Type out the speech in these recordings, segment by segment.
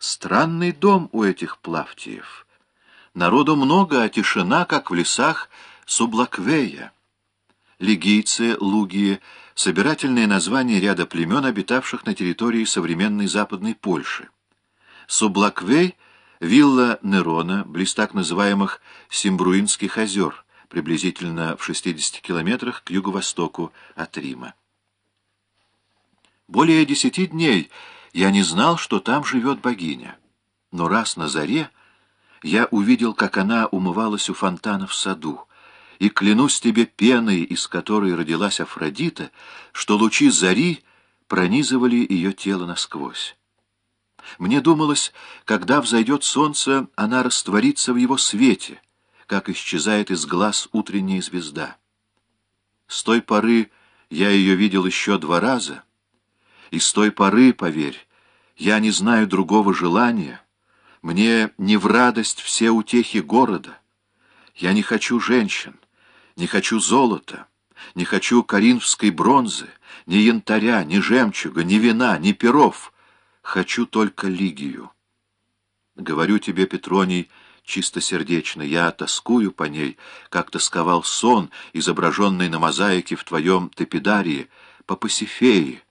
Странный дом у этих Плавтиев. Народу много, а тишина, как в лесах Сублаквея. Лигийцы, лугии — собирательное название ряда племен, обитавших на территории современной Западной Польши. Сублаквей — вилла Нерона, близ так называемых Симбруинских озер, приблизительно в 60 километрах к юго-востоку от Рима. Более десяти дней я не знал, что там живет богиня. Но раз на заре я увидел, как она умывалась у фонтана в саду, и клянусь тебе пеной, из которой родилась Афродита, что лучи зари пронизывали ее тело насквозь. Мне думалось, когда взойдет солнце, она растворится в его свете, как исчезает из глаз утренняя звезда. С той поры я ее видел еще два раза, и с той поры, поверь, я не знаю другого желания. Мне не в радость все утехи города. Я не хочу женщин. Не хочу золота, не хочу коринфской бронзы, ни янтаря, ни жемчуга, ни вина, ни перов. Хочу только Лигию. Говорю тебе, Петроний, чистосердечно, я тоскую по ней, как тосковал сон, изображенный на мозаике в твоем Тепидарии, по Пасифее.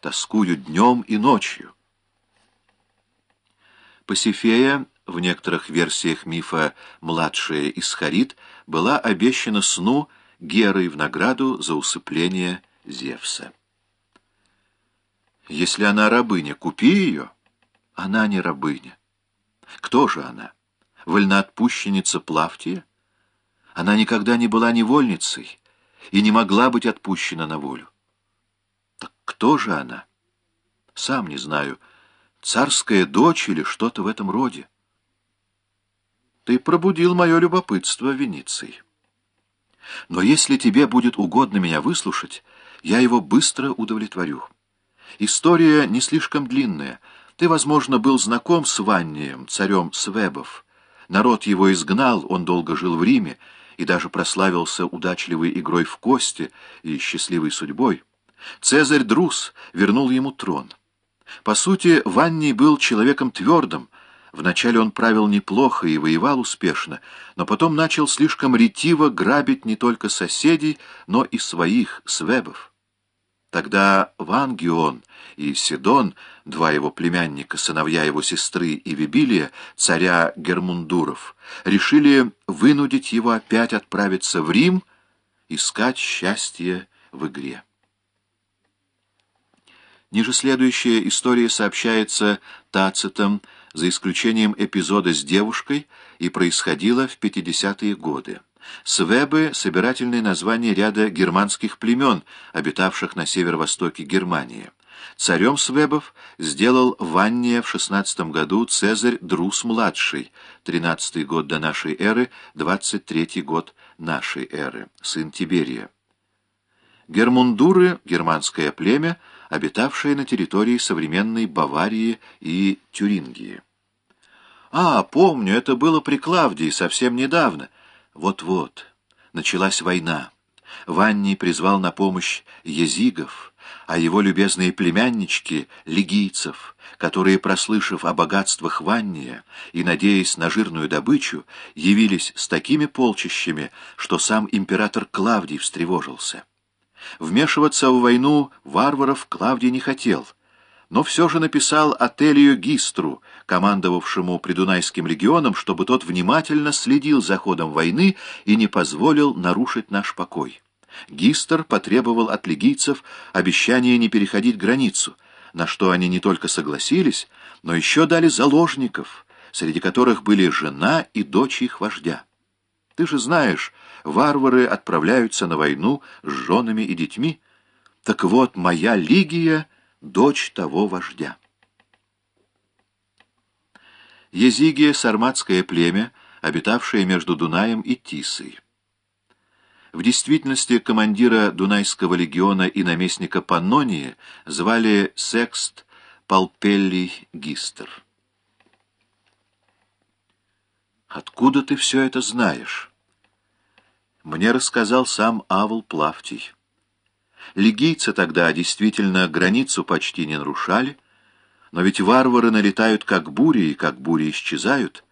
Тоскую днем и ночью. Пасифея в некоторых версиях мифа младшая Исхарит, была обещана сну Герой в награду за усыпление Зевса. Если она рабыня, купи ее. Она не рабыня. Кто же она? Вольноотпущенница Плавтия? Она никогда не была невольницей и не могла быть отпущена на волю. Так кто же она? Сам не знаю, царская дочь или что-то в этом роде. Ты пробудил мое любопытство, Вениций. Но если тебе будет угодно меня выслушать, я его быстро удовлетворю. История не слишком длинная. Ты, возможно, был знаком с Ваннием, царем Свебов. Народ его изгнал, он долго жил в Риме и даже прославился удачливой игрой в кости и счастливой судьбой. Цезарь Друс вернул ему трон. По сути, Ванний был человеком твердым, Вначале он правил неплохо и воевал успешно, но потом начал слишком ретиво грабить не только соседей, но и своих, свебов. Тогда Вангион и Сидон, два его племянника, сыновья его сестры и Вибилия, царя Гермундуров, решили вынудить его опять отправиться в Рим, искать счастье в игре. Ниже следующая история сообщается Тацитом, за исключением эпизода с девушкой, и происходило в 50-е годы. Свебы — собирательное название ряда германских племен, обитавших на северо-востоке Германии. Царем Свебов сделал Ванния в 16 году Цезарь Друс-младший, 13 год до нашей эры, 23 год нашей эры, сын Тиберия. Гермундуры — германское племя, обитавшее на территории современной Баварии и Тюрингии. А, помню, это было при Клавдии совсем недавно. Вот-вот, началась война. Ванний призвал на помощь езигов, а его любезные племяннички — лигийцев, которые, прослышав о богатствах Ванния и надеясь на жирную добычу, явились с такими полчищами, что сам император Клавдий встревожился. Вмешиваться в войну варваров Клавдий не хотел — но все же написал Ателию Гистру, командовавшему Придунайским легионом, чтобы тот внимательно следил за ходом войны и не позволил нарушить наш покой. Гистер потребовал от легийцев обещания не переходить границу, на что они не только согласились, но еще дали заложников, среди которых были жена и дочь их вождя. Ты же знаешь, варвары отправляются на войну с женами и детьми. Так вот, моя Лигия — дочь того вождя. Езигия — сарматское племя, обитавшее между Дунаем и Тисой. В действительности командира Дунайского легиона и наместника Паннонии звали Секст Палпеллий Гистер. «Откуда ты все это знаешь?» Мне рассказал сам Авл Плавтий. Лигийцы тогда действительно границу почти не нарушали, Но ведь варвары налетают как бури, и как бури исчезают.